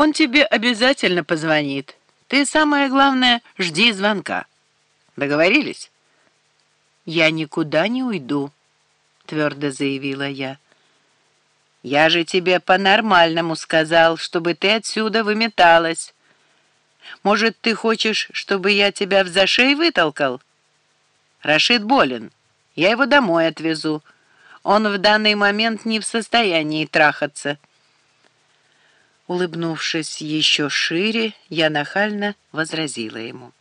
Он тебе обязательно позвонит. Ты, самое главное, жди звонка. Договорились? Я никуда не уйду, твердо заявила я. Я же тебе по-нормальному сказал, чтобы ты отсюда выметалась. Может, ты хочешь, чтобы я тебя в зашей вытолкал? Рашид болен. Я его домой отвезу. Он в данный момент не в состоянии трахаться. Улыбнувшись еще шире, я нахально возразила ему.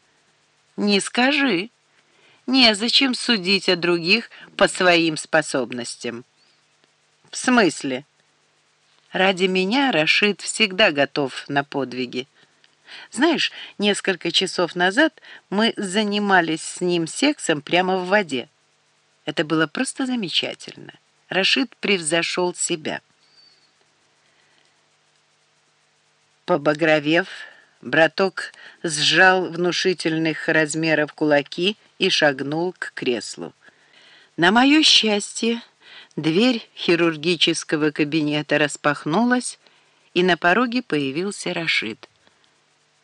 «Не скажи. Незачем судить о других по своим способностям». «В смысле?» «Ради меня Рашид всегда готов на подвиги. Знаешь, несколько часов назад мы занимались с ним сексом прямо в воде. Это было просто замечательно. Рашид превзошел себя». Побагровев, браток сжал внушительных размеров кулаки и шагнул к креслу. На мое счастье, дверь хирургического кабинета распахнулась, и на пороге появился Рашид.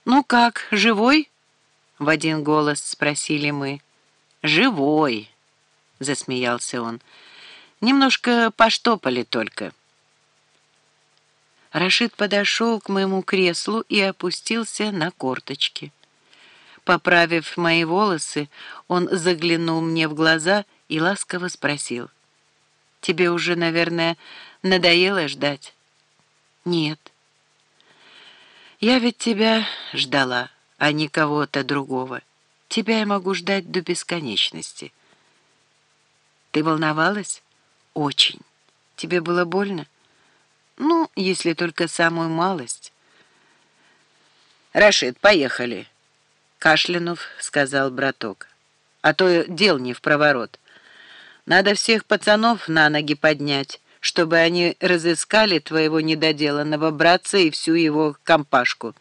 «Ну как, живой?» — в один голос спросили мы. «Живой!» — засмеялся он. «Немножко поштопали только». Рашид подошел к моему креслу и опустился на корточки. Поправив мои волосы, он заглянул мне в глаза и ласково спросил. «Тебе уже, наверное, надоело ждать?» «Нет». «Я ведь тебя ждала, а не кого-то другого. Тебя я могу ждать до бесконечности». «Ты волновалась?» «Очень. Тебе было больно?» Ну, если только самую малость. «Рашид, поехали!» Кашлянув сказал браток. «А то дел не в проворот. Надо всех пацанов на ноги поднять, чтобы они разыскали твоего недоделанного братца и всю его компашку.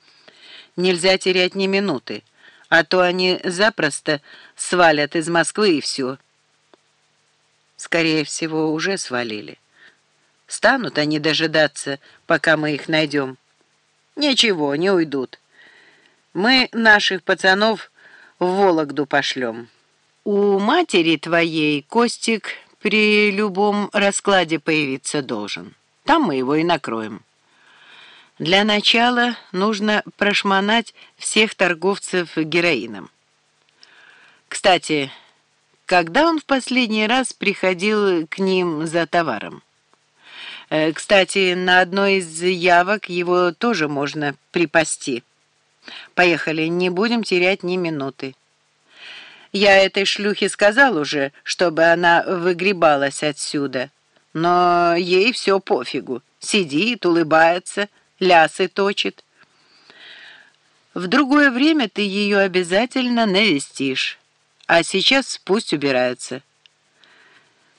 Нельзя терять ни минуты, а то они запросто свалят из Москвы и все». Скорее всего, уже свалили. Станут они дожидаться, пока мы их найдем. Ничего, не уйдут. Мы наших пацанов в Вологду пошлем. У матери твоей Костик при любом раскладе появиться должен. Там мы его и накроем. Для начала нужно прошмонать всех торговцев героином. Кстати, когда он в последний раз приходил к ним за товаром? Э, кстати, на одной из явок его тоже можно припасти. Поехали, не будем терять ни минуты. Я этой шлюхе сказал уже, чтобы она выгребалась отсюда. Но ей все пофигу. Сидит, улыбается, лясы точит. В другое время ты ее обязательно навестишь. А сейчас пусть убирается.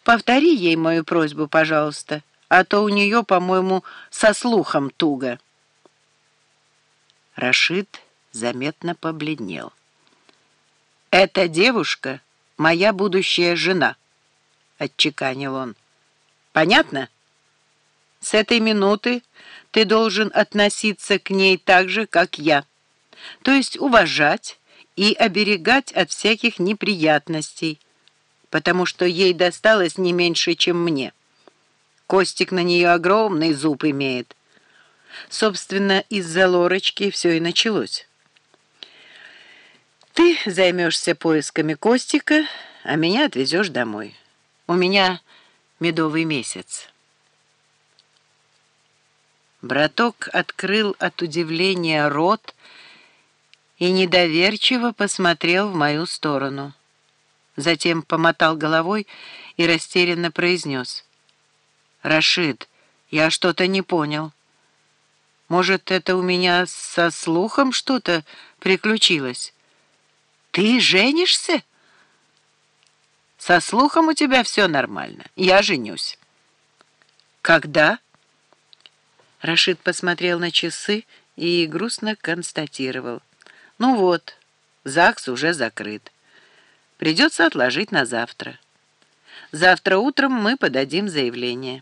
Повтори ей мою просьбу, пожалуйста а то у нее, по-моему, со слухом туго». Рашид заметно побледнел. «Эта девушка — моя будущая жена», — отчеканил он. «Понятно? С этой минуты ты должен относиться к ней так же, как я, то есть уважать и оберегать от всяких неприятностей, потому что ей досталось не меньше, чем мне». Костик на нее огромный зуб имеет. Собственно, из-за лорочки все и началось. Ты займешься поисками Костика, а меня отвезешь домой. У меня медовый месяц. Браток открыл от удивления рот и недоверчиво посмотрел в мою сторону. Затем помотал головой и растерянно произнес — «Рашид, я что-то не понял. Может, это у меня со слухом что-то приключилось? Ты женишься?» «Со слухом у тебя все нормально. Я женюсь». «Когда?» Рашид посмотрел на часы и грустно констатировал. «Ну вот, ЗАГС уже закрыт. Придется отложить на завтра. Завтра утром мы подадим заявление».